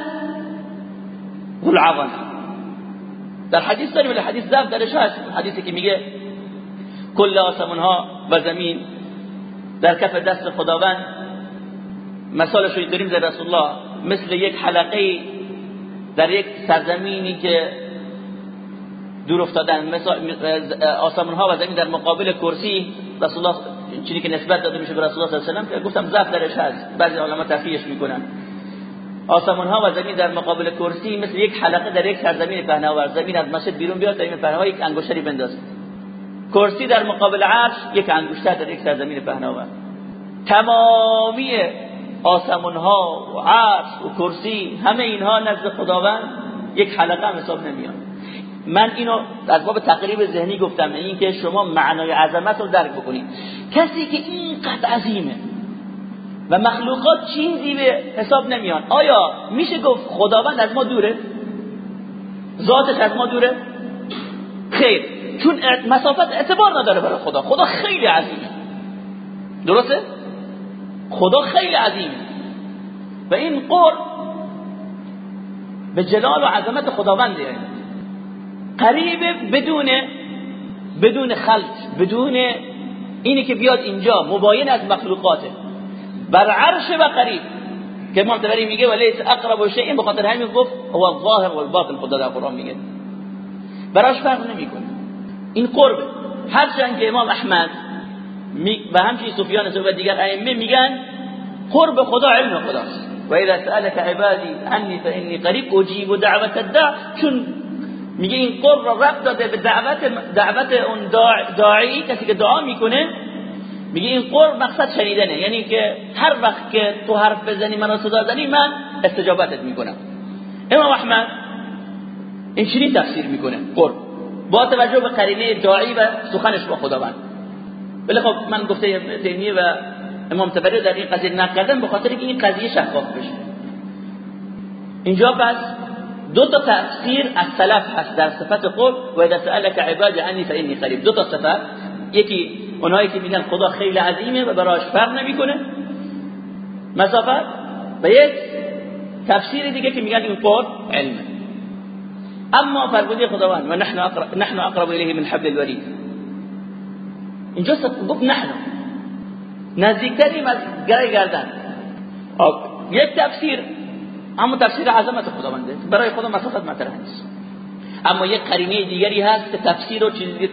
العظم در حدیث داریم حدیث ضعف درش هست. حدیثی که میگه کل آسمان ها و زمین در کف دست خداوند مثالش رو داریم در رسول الله مثل یک حلقه در یک سرزمینی که دور افتادن آسمان ها و زمین در مقابل کرسی رسول الله چیزی که نسبت داده میشه به رسول الله صلی الله علیه و که گفتم ضعف درش هست بعضی علما تفسیرش می‌کنن. آسمان ها و زمین در مقابل کرسی مثل یک حلقه در یک سرزمین پهناور زمین از مسجد بیرون بیاد این پهناور یک انگشتری بندازه. کرسی در مقابل عرش یک انگشتر در یک سرزمین پهناور. تمامی آسمان ها و عرش و کرسی همه اینها نزد خداوند یک حلقه هم حساب نمیان من اینو از باب تقریب ذهنی گفتم این که شما معنای عظمت رو درک بکنید. کسی که اینقدر عظیمه و مخلوقات چیزی به حساب نمیان آیا میشه گفت خداوند از ما دوره؟ ذاتش از ما دوره؟ خیر. چون مسافت اعتبار نداره برای خدا. خدا خیلی عظیمه درسته؟ خدا خیلی عظیمه و این قرب به جلال و عظمت خداونده. قریب بدون بدون خلط بدون اینی که بیاد اینجا مباین از مخلوقاته. بر عرش و قریب. که امام تبری میگه ولیس اقرب شیء بخاطر همین گفت هو الظاهر والباطن خدا در قرآن میگه. براش فرق نمی‌کنه. این قرب. هرچند که امام احمد و همچنین سفیان و دیگر ائمه میگن قرب خدا علم خداست. و اذا سالك عبادي عني فاني قریب اجیب دعوت الداع. چون میگه این قرب را ربط داده به دعوت دعوت اون داعی کسی که دعا می‌کنه میگه این قرب مقصد شنیدنه. یعنی که هر وقت که تو حرف بزنی من صدا زنی من استجابتت می‌کنم. امام احمد این چنین تفسیر می‌کنه قرب. با توجه به قرینه داعی و سخنش با خداوند. ولی خب من گفته تیمیه و امام تبری در این قضیه نقل کردن به خاطر که این قضیه شفاف بشه. اینجا پس دو تا تفسیر از سلف هست در صفت قرب و اذا سألك عبادی عنی فانی قریب دو تا صفت. یکی اونایی که میگن خدا خیلی عظیمه و براش فرق نمی‌کنه. مسافت. و یک تفسیر دیگه که میگن این قرب علمه. اما فرموده خداوند و نحن اقرب نحن اقرب الیه من حبل الورید اینجا گفت نحن. نزدیکتریم از گره گردن. یک تفسیر اما تفسیر عظمت خداونده. برای خدا مسافت مطرح نیست. اما یک قرینه دیگری هست که تفسیر و چیزی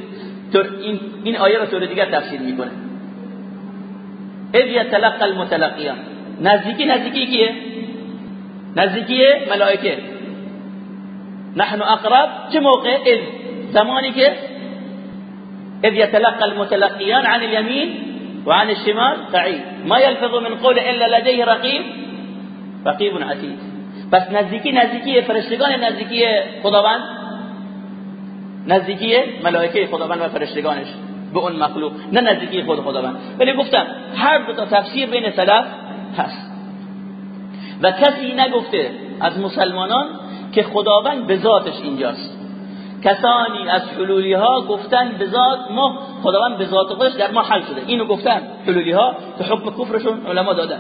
این, این آیه رو طور دیگر تفسیر می‌کنه. اذ یتلقى المتلقیان. نزدیکی نزدیکی کیه؟ نزدیکی ملائکه. نحن اقرب چه موقع؟ اذ زمانی که اذ يتلقى المتلقيان عن اليمين وعن الشمال قعيد ما يلفظ من قول الا لديه رقيب. رقيب عتيد. پس نزدیکی نزدیکی فرشتگان نزدیکی خداوند. نزدیکی ملائکه خداوند و فرشتگانش به اون مخلوق نه نزدیکی خود خداوند. ولی گفتم هر دو تا تفسیر بین سلف هست. و کسی نگفته از مسلمانان که خداوند به ذاتش اینجاست. کسانی از حلولی ها گفتن به ذات ما خداوند به ذات خودش در ما حل شده. اینو گفتن حلولی ها تو حکم کفرشون علما دادن.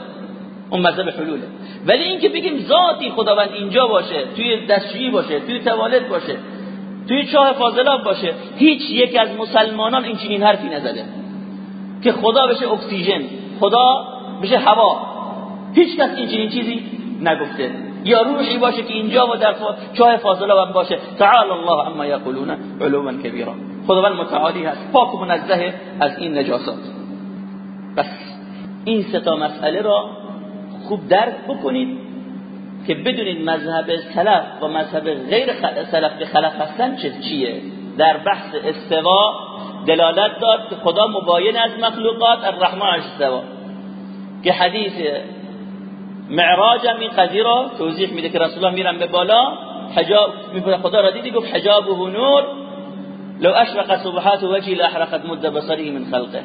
اون مذهب حلوله. ولی اینکه بگیم ذاتی خداوند اینجا باشه توی دستشویی باشه توی توالت باشه توی چاه فاضلاب باشه هیچ یک از مسلمانان این چنین حرفی نزده. که خدا بشه اکسیژن خدا بشه هوا. هیچ کس این چنین چیزی نگفته. یا روحی باشه که اینجا و در چاه فاضلاب هم باشه. تعالی الله عما یقولون علوا کبیرا. خداوند متعالی هست. پاک و منزه از این نجاسات. بس. این سه تا مسئله را خوب درک بکنید که بدونید مذهب سلف و مذهب غیر سلف به خلف هستن چه چیه. در بحث استوا دلالت داد که خدا مباین از مخلوقات الرحمن استوا که حدیث معراج هم این قضیه را توضیح میده که رسول الله میرن به بالا حجاب خدا را دیدی؟ گفت حجابه نور. لو اشرق صبحات وجهی لاحرقت مد بصره من خلقه.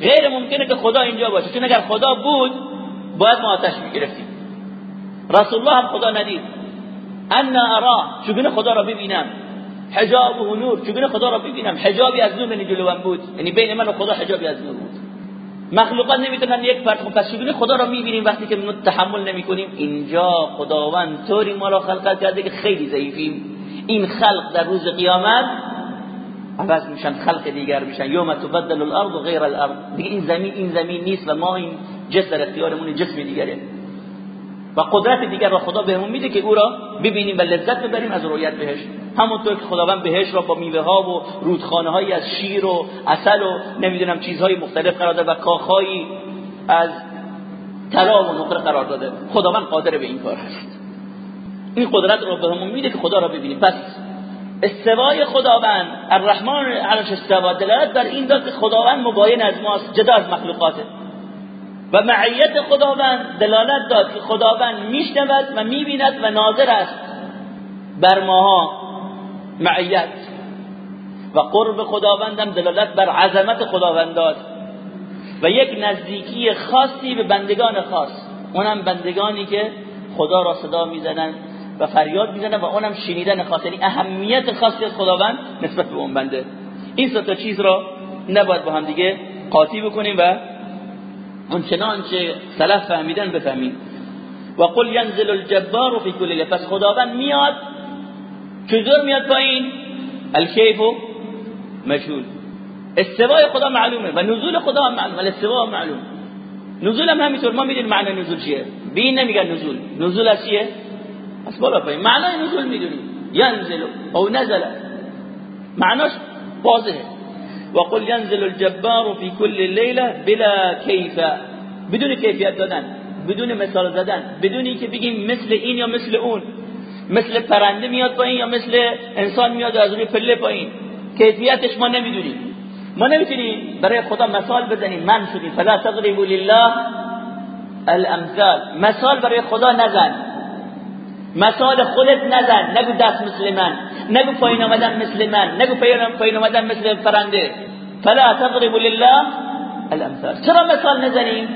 غیر ممکنه که خدا اینجا باشه. چون اگر خدا بود باید ما آتش می‌گرفتیم. رسول الله هم خدا ندید. ان ارا چگونه خدا را ببینم؟ حجاب و نور چگونه خدا را ببینم؟ حجابی از نور یعنی جلوم بود. یعنی بین من و خدا حجابی از نور بود. مخلوقات نمی‌تونن یک فرق پس چگونه خدا را می‌بینیم وقتی که تحمل نمی‌کنیم. اینجا خداوند طوری ما را خلق کرده که خیلی ضعیفیم. این خلق در روز قیامت عوض میشن خلق دیگر میشن. یوم تبدل الارض غیر الارض. دیگه این زمین این زمین نیست و ما این جسد در اختیارمون جسم دیگره. و قدرت دیگر را خدا بهمون میده که او را ببینیم و لذت ببریم از رویت بهش. همونطور که خداوند بهش را با میوه ها و رودخانه هایی از شیر و اصل و نمی‌دونم چیزهای مختلف قرار داده و کاخهایی از طلا و نقره قرار داده. خداوند قادر به این کار هست. این قدرت را بهمون میده که خدا را ببینیم. پس استوای خداوند الرحمن عرش استوا دلالت بر این داد که خداوند مباین از ماست جدا از مخلوقاته. و معیت خداوند دلالت داد که خداوند میشنود و می‌بیند و ناظر است بر ماها معیت. و قرب خداوندم دلالت بر عظمت خداوند داد. و یک نزدیکی خاصی به بندگان خاص اونم بندگانی که خدا را صدا می‌زنند و فریاد می‌زنن و اونم شنیدن خاص یعنی اهمیت خاصی خداوند نسبت به اون بنده. این سه تا چیز را نباید با هم دیگه قاطی بکنیم و اون چنانچه سلف فهمیدن بفهمیم. و قل ینزل الجبار فی کل لیله پس خداوند میاد چطور میاد پایین؟ الکیف مجهول استوای خدا معلومه و نزول خدا هم معلومه الاستوا معلوم نزول هم همینطور. ما می‌دونیم معنی نزول چیه؟ بین نمیگن نزول. نزول از چیه؟ از بالا پایین. معنای نزول می‌دونیم. ینزل او نزل. معناش واضحه. وقل ينزل الجبار في كل ليله بلا كيف. بدون کیفیت دادن بدون مثال زدن بدون که بگیم مثل این یا مثل اون. مثل پرنده میاد پایین یا مثل انسان میاد از روی پله پایین. کیفیتش ما نمی‌دونیم. ما نمی‌تونیم برای خدا مثال بزنیم. من شدیم. فلا تضربوا لله الامثال. مثال برای خدا نزن. مثال خودت نزن. نگو دست مثل من. نگو پایین آمدن مثل من نگو پایین آمدن مثل پرنده. فلا تضرب لله الامثال. چرا مثال نزنیم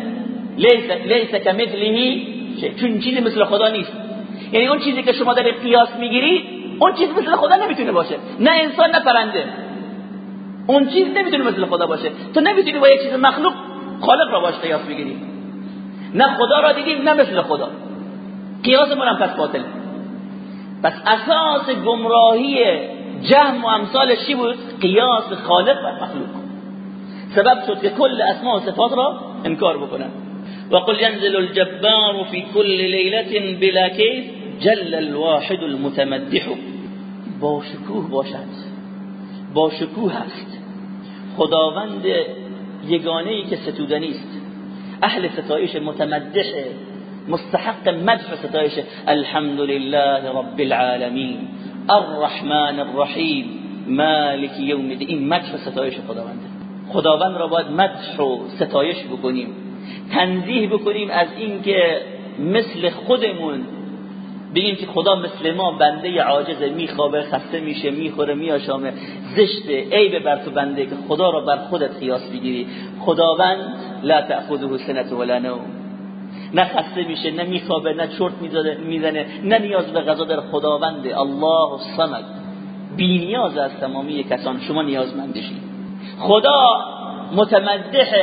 لیس لیس کمثله چون چیزی مثل خدا نیست. یعنی اون چیزی که شما در قیاس می‌گیری اون چیز مثل خدا نمی‌تونه باشه. نه انسان نه پرنده. اون چیز نمی‌تونه مثل خدا باشه. تو نمی‌تونی با یک چیز مخلوق خالق را باش قیاس بگیری. نه خدا را دیدیم نه مثل خدا. قیاس هم پس باطل پس اساس گمراهی جهم و امثالش چی بود؟ قیاس خالق و مخلوق. سبب شد که کل اسماء و صفات را انکار بکنن. وقل ينزل الجبار في كل ليلة بلا كيف جل الواحد المتمدح. با شکوه باشد. با شکوه هست. خداوند یگانه ای که ستودنی است. اهل ستایش متمدح مستحق مدح ستایش الحمد لله رب العالمین الرحمن الرحیم مالک یوم الدین. این مدح ستایش خداونده. خداوند را باید مدح و ستایش بکنیم. تنزیه بکنیم از اینکه مثل خودمون بگیم که خدا مثل ما بنده عاجزه میخوابه خسته میشه می‌خوره میاشامه زشته عیب بر تو بنده که خدا را بر خودت قیاس بگیری. خداوند لا تأخذه سنت ولا نوم. نه خسته میشه نه میخوابه نه چرت می‌زنه نه نیاز به غذا در خداوند. الله الصمد. بی نیاز از تمامی کسان. شما نیازمندشید خدا متمدح.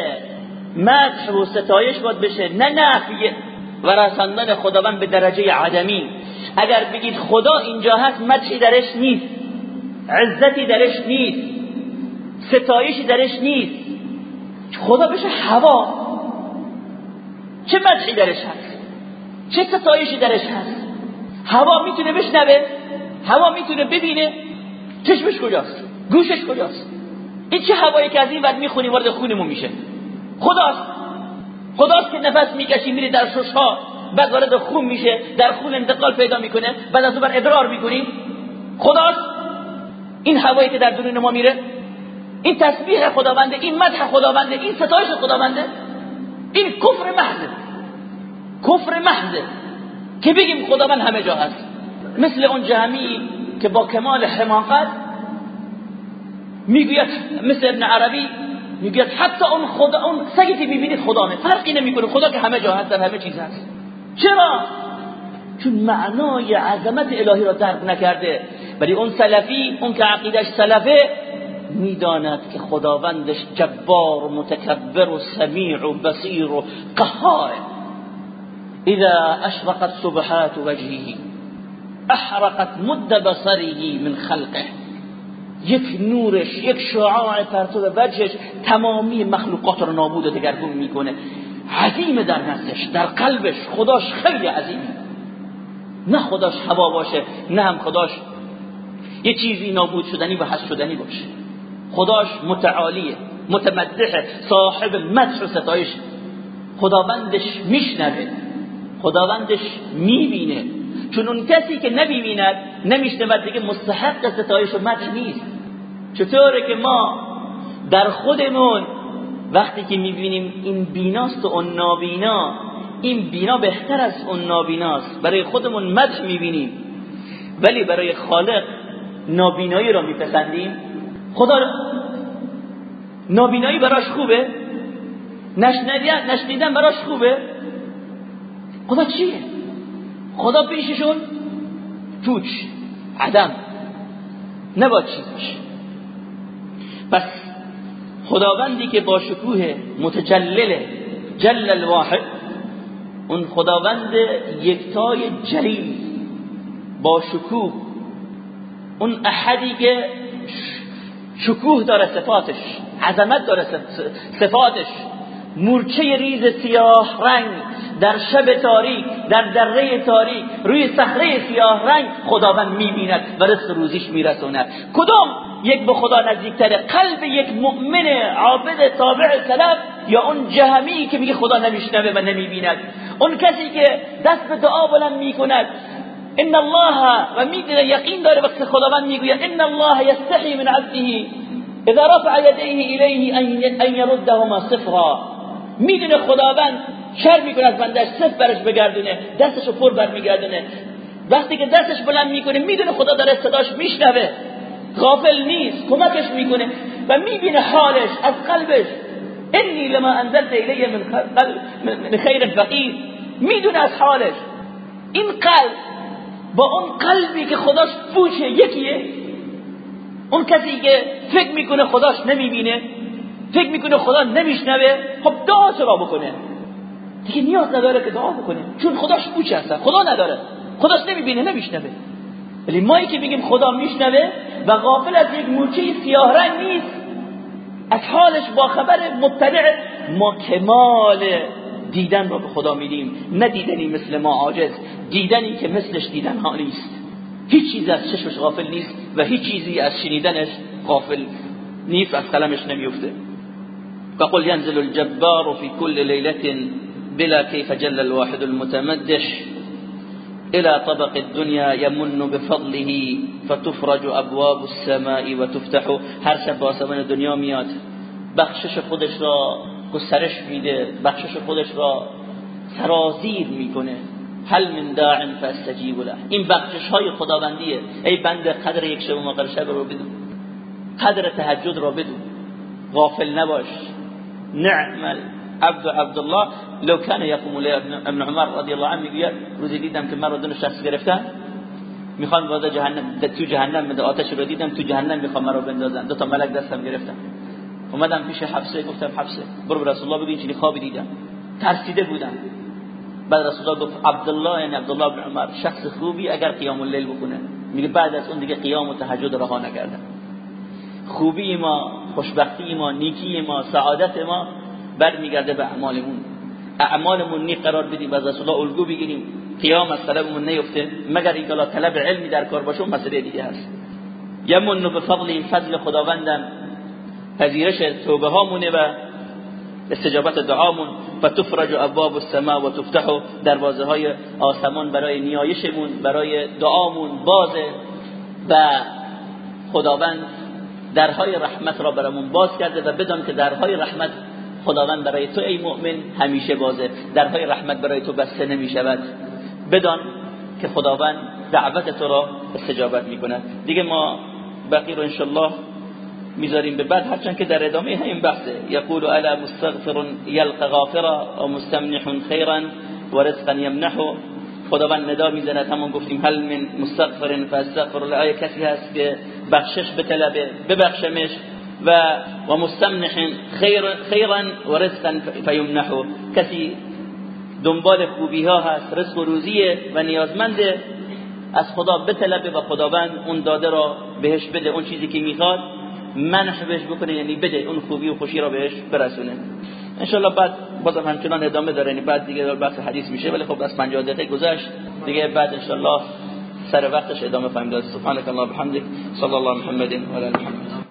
مدح و ستایش باید بشه. نه نفی و رساندن خداوند به درجه عدمی. اگر بگید خدا اینجا هست مدحی درش نیست. عزتی درش نیست. ستایشی درش نیست. خدا بشه هوا. چه مدحی درش هست؟ چه ستایشی درش هست؟ هوا می‌تونه بشنوه؟ هوا می‌تونه ببینه؟ چشمش کجاست؟ گوشش کجاست؟ این چه هوایی که از این ور می‌خونی وارد خونمون میشه؟ خداست. خداست که نفس می‌کشی میری در ها بعد وارد خون میشه در خون انتقال پیدا می‌کنه بعد از اون بر ادرار می‌کنی؟ خداست. این هوایی که در درون ما میره این تسبیح خداونده این مدح خداونده این ستایش خداونده این کفر محضه. کفر محضه. که بگیم خداوند همه جا هست. مثل اون جهمی که با کمال حماقت می‌گوید مثل ابن عربی می‌گوید حتی اون خدا اون سگی که می‌بینید خدا نه. فرقی نمی‌کنه. خدا که همه جا هست در همه چیز هست. چرا؟ چون معنای عظمت الهی را درک نکرده. ولی اون سلفی اون که عقیدش سلفه می‌داند که خداوندش جبار و متکبر و سمیع و بصیر و قهار. اذا اشرقت صبحات وجهه احرقت مد بصره من خلقه. یک نورش یک شعاع پرتو وجهش تمامی مخلوقات رو نابود و دگرگون می‌کنه. عظیم در نزدش در قلبش. خداش خیلی عظیمه نه خداش هوا باشه نه هم خداش. یه چیزی نابود شدنی و حس شدنی باشه. خداش متعالیه متمدحه صاحب مدح و ستایش. خداوندش میشنوه خداوندش می‌بینه. چون اون کسی که نمی‌بیند نمیشنود دیگه مستحق ستایش و مدح نیست. چطوره که ما در خودمون وقتی که می‌بینیم این بیناست و اون نابینا این بینا بهتر از اون نابیناست. برای خودمون مدح می‌بینیم ولی برای خالق نابینایی را میپسندیم. خدا نابینایی براش خوبه؟ نشنیدن براش خوبه؟ خدا چیه؟ خدا پیششون پوچ عدم نبا چیزش پس خداوندی که با شکوه متجلله جل الواحد اون خداوند یکتای جلیل با شکوه اون احدی که شکوه داره صفاتش عظمت داره صفاتش. مورچه ریز سیاه رنگ در شب تاریک در دره تاریک روی صخره سیاه رنگ خداوند می‌بیند و رزق روزیش میرسوند کدوم یک به خدا نزدیکتره قلب یک مؤمن عابد تابع سلف یا اون جهمی که میگه خدا نمیشنوه و نمی‌بیند؟ اون کسی که دست به دعا بلند می‌کند ان الله و می‌دونه یقین داره وقتی خداوند می‌گوید ان الله یستحی من عبده اذا رفع يديه الیه ان يردهما صفرا می‌دونه خداوند شر می‌کنه از بندش صف برش بگردونه دستشو پر بر میگردونه وقتی که دستش بلند می‌کنه می‌دونه خدا داره صداش میشنوه غافل نیست کمکش می‌کنه و می‌بینه حالش از قلبش انی لما انزلت الیه من خیر فقیر می‌دونه از حالش این قلب با اون قلبی که خداش پوچه یکیه. اون کسی که فکر می‌کنه خداش نمی‌بینه فکر می‌کنه خدا نمیشنوه خب دعا چرا بکنه؟ دیگه نیاز نداره که دعا بکنه چون خداش پوچه هستن خدا نداره. خداش نمی‌بینه نمیشنوه. ولی مایی که بگیم خدا میشنوه و غافل از یک مورچه سیاه رنگ نیست از حالش با خبر مطلع ما کمال دیدن رو به خدا میدیم. نه دیدنی مثل ما عاجز دیدنی که مثلش دیدن ها نیست. هیچ چیزی از چشمش غافل نیست و هیچ چیزی از شنیدنش غافل نیست از قلمش نمیفته فقل ينزل الجبار في كل ليلة بلا كيف جل الواحد المتمدح إلى طبق الدنيا يمن بفضله فتفرج أبواب السماء وتفتح. هر شب آسمان دنیا میاد. بخشش خودش را گسترش میده بخشش خودش را سرازیر می‌کنه. هل من داع فاستجیب له. این بخشش های خداوندیه. ای بنده قدر یک شب و شب رو بدون. قدر تهجد رو بدون. غافل نباش. نعم عبد عبدالله لو كان يقوم لی ابن عمر رضی الله عنه میگه روزی دیدم که من رو دون شخص گرفتن. می‌خوان وارد جهنم تو جهنم مده آتش رو دیدم تو جهنم می‌خوام مرا بندازن. دو تا ملک دستم گرفتن. اومدم پیش حفصه گفتم حفصه برو به رسول الله بگو چیزی خوابی دیدم. ترسیده بودم. بعد رسول الله گفت عبدالله یعنی عبدالله بن عمر شخص خوبی اگر قیام اللیل بکنه میگه بعد از اون دیگه قیام و تهجد رها نکردم. خوبی ما خوشبختی ما نیکی ما سعادت ما برمیگرده به اعمالمون. اعمالمون نی قرار بدیم از رسول الله الگو بگیریم. قیام از طلبمون نیفته. مگر اینکه طلب علمی در کار باشه مسئله دیگه هست. یمن به فضل فضل خداوندم. پذیرش توبه هامونه و استجابت دعامون. و تفرج ابواب السماء و تفتح دروازه های آسمان برای نیایشمون برای دعامون بازه و خداوند درهای رحمت را برامون باز کرده و بدان که درهای رحمت خداوند برای تو ای مؤمن همیشه بازه. درهای رحمت برای تو بسته نمی شود بدان که خداوند دعوت تو را استجابت می‌کنه دیگه ما بقی رو انشالله می‌ذاریم به بعد هرچند که در ادامه همین بحثه یقول الا مستغفر یلق غافرا و مستمنح خیرا و رزقا یمنح خداوند ندا می‌زنه همون گفتیم هل من مستغفر فاستغفر الله کسی هست که بخشش به طلبه ببخشمش و و مستمنح خیر خیرا و رزقا فیمنحه کسی دنبال خوبی ها هست رزق و روزیه و نیازمنده از خدا بطلبه و خداوند اون داده را بهش بده اون چیزی که می‌خواد. منح بهش بکنه یعنی بده اون خوبی و خوشی را بهش برسونه. انشالله بعد بازم همچنان ادامه داره یعنی بعد دیگه بحث حدیث میشه ولی خب از 50 دقیقه گذشت. دیگه بعد انشالله سر وقتش ادامه خواهیم داد. سبحانك الله بحمدك صلی الله محمد و علی محمد